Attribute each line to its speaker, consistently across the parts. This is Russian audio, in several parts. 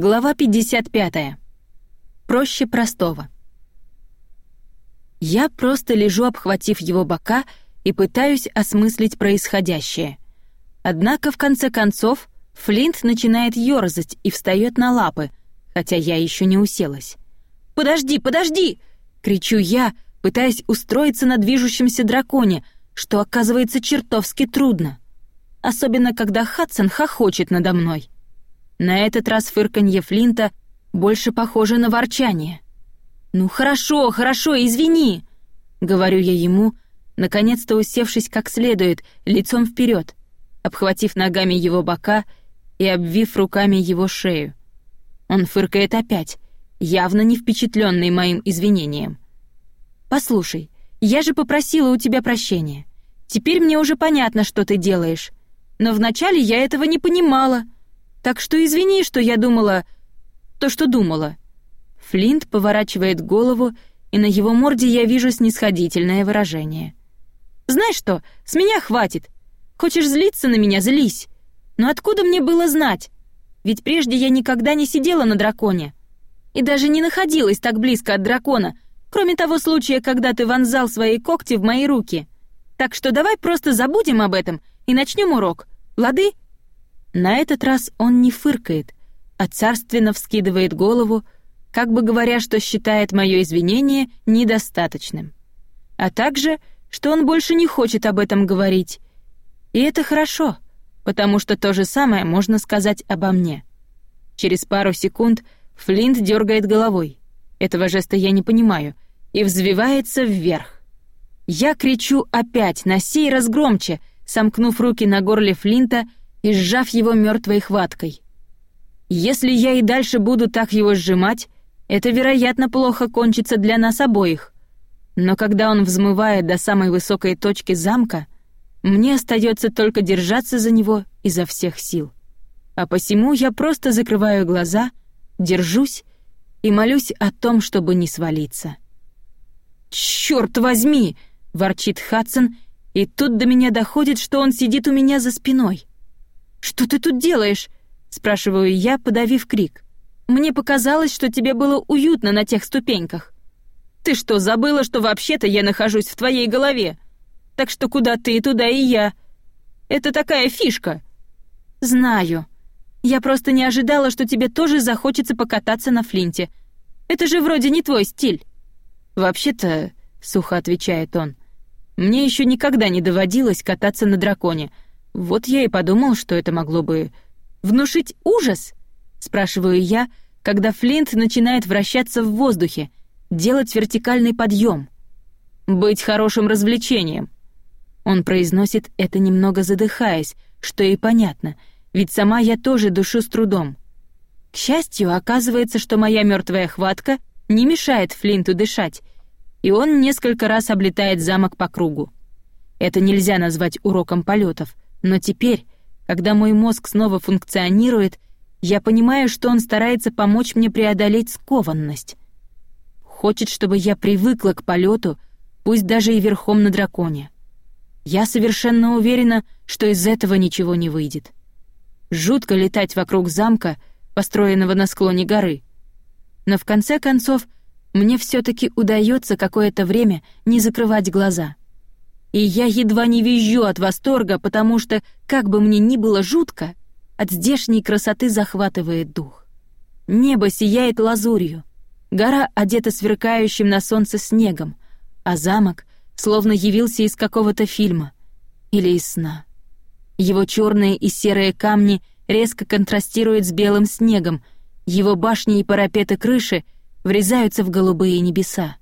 Speaker 1: Глава 55. Проще простого. Я просто лежу, обхватив его бока, и пытаюсь осмыслить происходящее. Однако, в конце концов, Флинт начинает ёрзать и встает на лапы, хотя я еще не уселась. «Подожди, подожди!» — кричу я, пытаясь устроиться на движущемся драконе, что оказывается чертовски трудно. Особенно, когда Хадсон хохочет надо мной. На этот раз фырканье Флинта больше похоже на ворчание. «Ну хорошо, хорошо, извини!» — говорю я ему, наконец-то усевшись как следует, лицом вперед, обхватив ногами его бока и обвив руками его шею. Он фыркает опять, явно не впечатленный моим извинением. «Послушай, я же попросила у тебя прощения. Теперь мне уже понятно, что ты делаешь. Но вначале я этого не понимала», так что извини, что я думала... то, что думала». Флинт поворачивает голову, и на его морде я вижу снисходительное выражение. «Знаешь что, с меня хватит. Хочешь злиться на меня — злись. Но откуда мне было знать? Ведь прежде я никогда не сидела на драконе. И даже не находилась так близко от дракона, кроме того случая, когда ты вонзал свои когти в мои руки. Так что давай просто забудем об этом и начнем урок. Лады?» На этот раз он не фыркает, а царственно вскидывает голову, как бы говоря, что считает мое извинение недостаточным. А также, что он больше не хочет об этом говорить. И это хорошо, потому что то же самое можно сказать обо мне. Через пару секунд Флинт дергает головой. Этого жеста я не понимаю, и взвивается вверх. Я кричу опять, на сей раз громче, сомкнув руки на горле Флинта и сжав его мертвой хваткой. Если я и дальше буду так его сжимать, это, вероятно, плохо кончится для нас обоих. Но когда он взмывает до самой высокой точки замка, мне остается только держаться за него изо всех сил. А посему я просто закрываю глаза, держусь и молюсь о том, чтобы не свалиться. «Чёрт возьми!» — ворчит Хадсон, и тут до меня доходит, что он сидит у меня за спиной. «Что ты тут делаешь?» — спрашиваю я, подавив крик. «Мне показалось, что тебе было уютно на тех ступеньках. Ты что, забыла, что вообще-то я нахожусь в твоей голове? Так что куда ты, туда и я. Это такая фишка». «Знаю. Я просто не ожидала, что тебе тоже захочется покататься на флинте. Это же вроде не твой стиль». «Вообще-то», — сухо отвечает он, — «мне еще никогда не доводилось кататься на драконе», — вот я и подумал, что это могло бы внушить ужас, спрашиваю я, когда Флинт начинает вращаться в воздухе, делать вертикальный подъем. Быть хорошим развлечением. Он произносит это немного задыхаясь, что и понятно, ведь сама я тоже душу с трудом. К счастью, оказывается, что моя мертвая хватка не мешает Флинту дышать, и он несколько раз облетает замок по кругу. Это нельзя назвать уроком полетов — но теперь, когда мой мозг снова функционирует, я понимаю, что он старается помочь мне преодолеть скованность. Хочет, чтобы я привыкла к полету, пусть даже и верхом на драконе. Я совершенно уверена, что из этого ничего не выйдет. Жутко летать вокруг замка, построенного на склоне горы. Но в конце концов, мне все таки удается какое-то время не закрывать глаза — и я едва не визжу от восторга, потому что, как бы мне ни было жутко, от здешней красоты захватывает дух. Небо сияет лазурью, гора одета сверкающим на солнце снегом, а замок словно явился из какого-то фильма или из сна. Его черные и серые камни резко контрастируют с белым снегом, его башни и парапеты крыши врезаются в голубые небеса.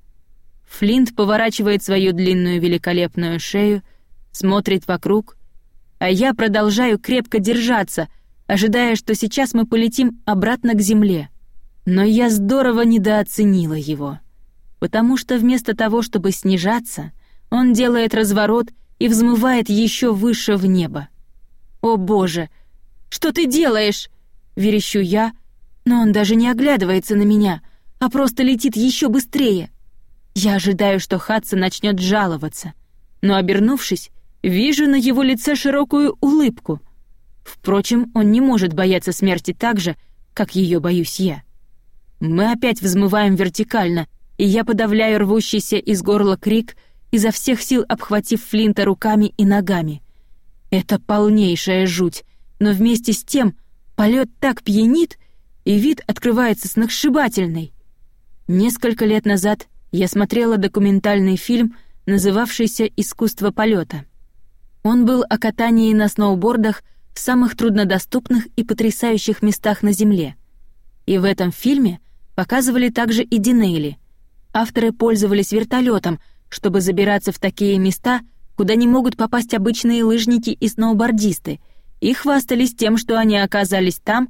Speaker 1: Флинт поворачивает свою длинную великолепную шею, смотрит вокруг, а я продолжаю крепко держаться, ожидая, что сейчас мы полетим обратно к земле. Но я здорово недооценила его, потому что вместо того, чтобы снижаться, он делает разворот и взмывает еще выше в небо. «О боже! Что ты делаешь?» — верещу я, но он даже не оглядывается на меня, а просто летит еще быстрее — я ожидаю, что Хадсон начнет жаловаться, но, обернувшись, вижу на его лице широкую улыбку. Впрочем, он не может бояться смерти так же, как ее боюсь я. Мы опять взмываем вертикально, и я подавляю рвущийся из горла крик, изо всех сил обхватив Флинта руками и ногами. Это полнейшая жуть, но вместе с тем полет так пьянит, и вид открывается сногсшибательный. Несколько лет назад я смотрела документальный фильм, называвшийся «Искусство полета». Он был о катании на сноубордах в самых труднодоступных и потрясающих местах на Земле. И в этом фильме показывали также и Динейли. Авторы пользовались вертолетом, чтобы забираться в такие места, куда не могут попасть обычные лыжники и сноубордисты, и хвастались тем, что они оказались там,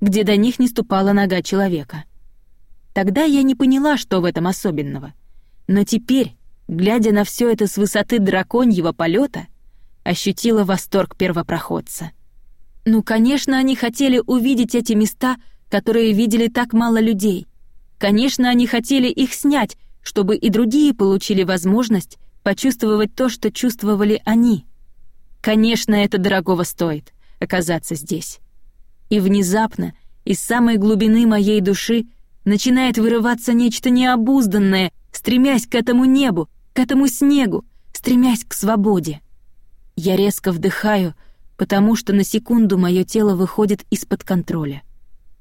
Speaker 1: где до них не ступала нога человека. Тогда я не поняла, что в этом особенного. Но теперь, глядя на все это с высоты драконьего полета, ощутила восторг первопроходца. Ну, конечно, они хотели увидеть эти места, которые видели так мало людей. Конечно, они хотели их снять, чтобы и другие получили возможность почувствовать то, что чувствовали они. Конечно, это дорогого стоит — оказаться здесь. И внезапно, из самой глубины моей души, начинает вырываться нечто необузданное, стремясь к этому небу, к этому снегу, стремясь к свободе. Я резко вдыхаю, потому что на секунду мое тело выходит из-под контроля.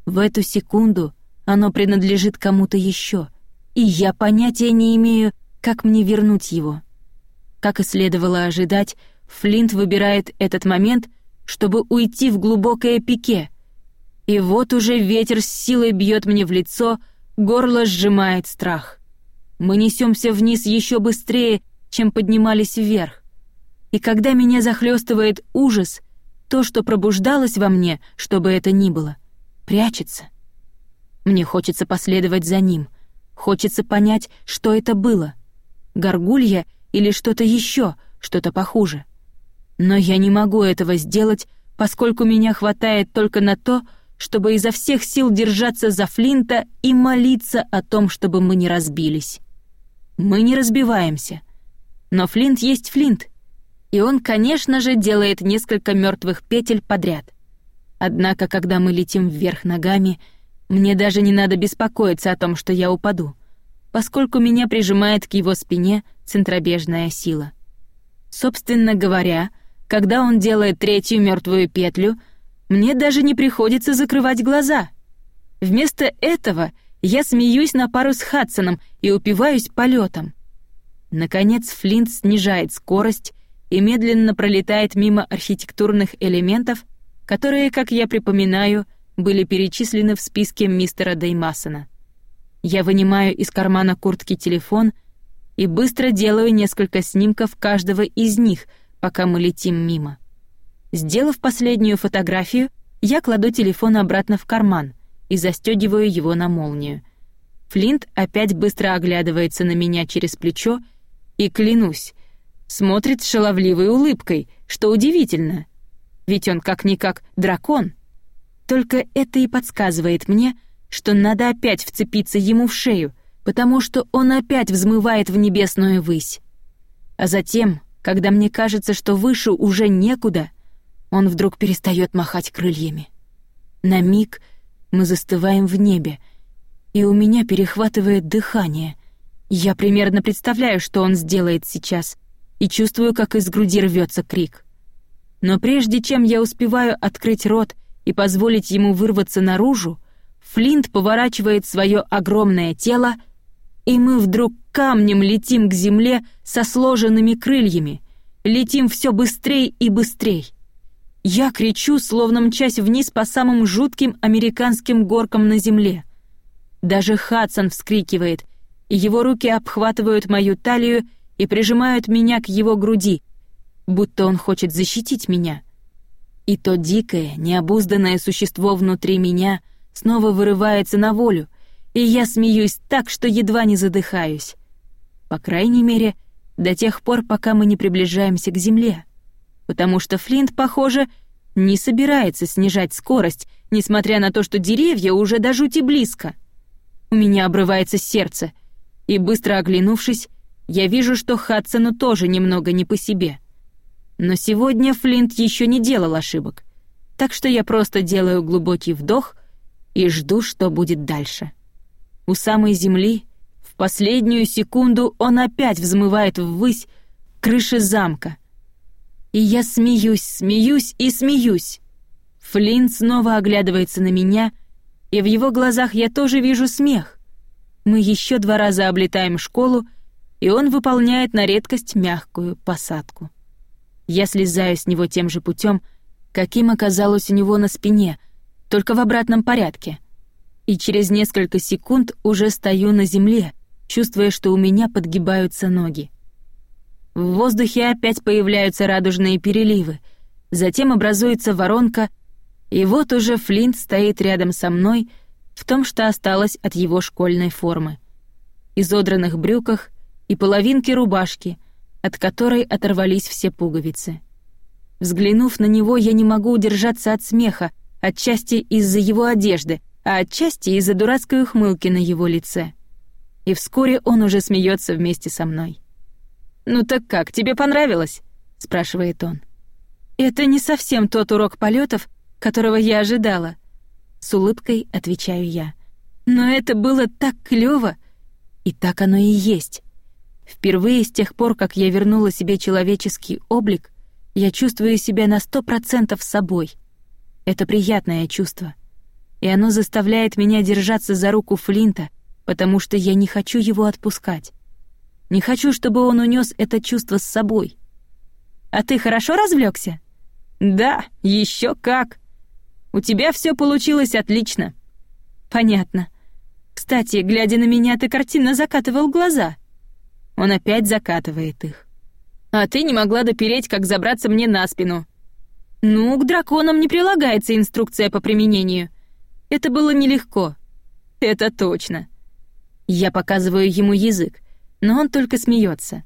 Speaker 1: В эту секунду оно принадлежит кому-то еще, и я понятия не имею, как мне вернуть его. Как и следовало ожидать, Флинт выбирает этот момент, чтобы уйти в глубокое пике. И вот уже ветер с силой бьет мне в лицо, горло сжимает страх. Мы несемся вниз еще быстрее, чем поднимались вверх. И когда меня захлестывает ужас, то, что пробуждалось во мне, чтобы это ни было, прячется. Мне хочется последовать за ним, хочется понять, что это было. Горгулья или что-то еще, что-то похуже. Но я не могу этого сделать, поскольку меня хватает только на то, чтобы изо всех сил держаться за Флинта и молиться о том, чтобы мы не разбились. Мы не разбиваемся. Но Флинт есть Флинт. И он, конечно же, делает несколько мертвых петель подряд. Однако, когда мы летим вверх ногами, мне даже не надо беспокоиться о том, что я упаду, поскольку меня прижимает к его спине центробежная сила. Собственно говоря, когда он делает третью мертвую петлю, мне даже не приходится закрывать глаза. Вместо этого я смеюсь на пару с Хадсоном и упиваюсь полетом. Наконец Флинт снижает скорость и медленно пролетает мимо архитектурных элементов, которые, как я припоминаю, были перечислены в списке мистера Деймасона. Я вынимаю из кармана куртки телефон и быстро делаю несколько снимков каждого из них, пока мы летим мимо. Сделав последнюю фотографию, я кладу телефон обратно в карман и застегиваю его на молнию. Флинт опять быстро оглядывается на меня через плечо и, клянусь, смотрит с шаловливой улыбкой, что удивительно. Ведь он как-никак дракон. Только это и подсказывает мне, что надо опять вцепиться ему в шею, потому что он опять взмывает в небесную высь. А затем, когда мне кажется, что выше уже некуда — он вдруг перестает махать крыльями. На миг мы застываем в небе, и у меня перехватывает дыхание. Я примерно представляю, что он сделает сейчас, и чувствую, как из груди рвется крик. Но прежде чем я успеваю открыть рот и позволить ему вырваться наружу, Флинт поворачивает свое огромное тело, и мы вдруг камнем летим к земле со сложенными крыльями, летим все быстрее и быстрее. Я кричу, словно мчась вниз по самым жутким американским горкам на земле. Даже Хадсон вскрикивает, и его руки обхватывают мою талию и прижимают меня к его груди, будто он хочет защитить меня. И то дикое, необузданное существо внутри меня снова вырывается на волю, и я смеюсь так, что едва не задыхаюсь. По крайней мере, до тех пор, пока мы не приближаемся к земле потому что Флинт, похоже, не собирается снижать скорость, несмотря на то, что деревья уже до жути близко. У меня обрывается сердце, и быстро оглянувшись, я вижу, что Хадсону тоже немного не по себе. Но сегодня Флинт еще не делал ошибок, так что я просто делаю глубокий вдох и жду, что будет дальше. У самой земли в последнюю секунду он опять взмывает ввысь крыши замка. И я смеюсь, смеюсь и смеюсь. Флинт снова оглядывается на меня, и в его глазах я тоже вижу смех. Мы еще два раза облетаем школу, и он выполняет на редкость мягкую посадку. Я слезаю с него тем же путем, каким оказалось у него на спине, только в обратном порядке. И через несколько секунд уже стою на земле, чувствуя, что у меня подгибаются ноги. В воздухе опять появляются радужные переливы, затем образуется воронка, и вот уже Флинт стоит рядом со мной в том, что осталось от его школьной формы. Изодранных брюках и половинке рубашки, от которой оторвались все пуговицы. Взглянув на него, я не могу удержаться от смеха, отчасти из-за его одежды, а отчасти из-за дурацкой ухмылки на его лице. И вскоре он уже смеется вместе со мной. «Ну так как, тебе понравилось?» — спрашивает он. «Это не совсем тот урок полетов, которого я ожидала», — с улыбкой отвечаю я. «Но это было так клёво, и так оно и есть. Впервые с тех пор, как я вернула себе человеческий облик, я чувствую себя на сто процентов собой. Это приятное чувство. И оно заставляет меня держаться за руку Флинта, потому что я не хочу его отпускать. Не хочу, чтобы он унес это чувство с собой. А ты хорошо развлекся? Да, еще как. У тебя все получилось отлично. Понятно. Кстати, глядя на меня, ты картинно закатывал глаза. Он опять закатывает их. А ты не могла допереть, как забраться мне на спину. Ну, к драконам не прилагается инструкция по применению. Это было нелегко. Это точно. Я показываю ему язык, но он только смеется.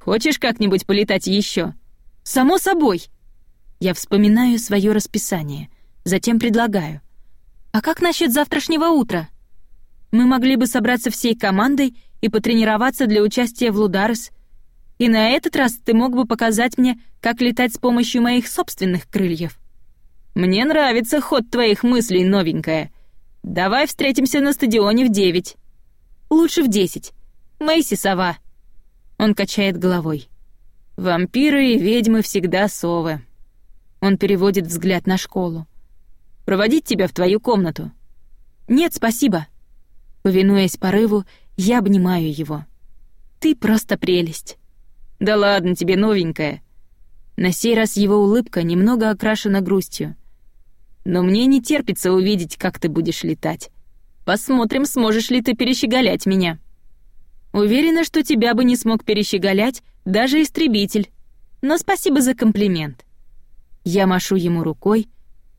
Speaker 1: Хочешь как-нибудь полетать еще? Само собой. Я вспоминаю свое расписание, затем предлагаю. А как насчет завтрашнего утра? Мы могли бы собраться всей командой и потренироваться для участия в Лударес. И на этот раз ты мог бы показать мне, как летать с помощью моих собственных крыльев. Мне нравится ход твоих мыслей, новенькая. Давай встретимся на стадионе в девять. Лучше в десять. Мэйси сова». Он качает головой. «Вампиры и ведьмы всегда совы». Он переводит взгляд на школу. «Проводить тебя в твою комнату?» «Нет, спасибо». Повинуясь порыву, я обнимаю его. «Ты просто прелесть». «Да ладно тебе, новенькая». На сей раз его улыбка немного окрашена грустью. «Но мне не терпится увидеть, как ты будешь летать. Посмотрим, сможешь ли ты перещеголять меня». Уверена, что тебя бы не смог перещеголять даже истребитель. Но спасибо за комплимент. Я машу ему рукой,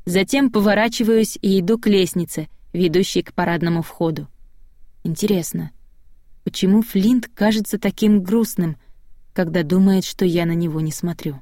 Speaker 1: затем поворачиваюсь и иду к лестнице, ведущей к парадному входу. Интересно, почему Флинт кажется таким грустным, когда думает, что я на него не смотрю?»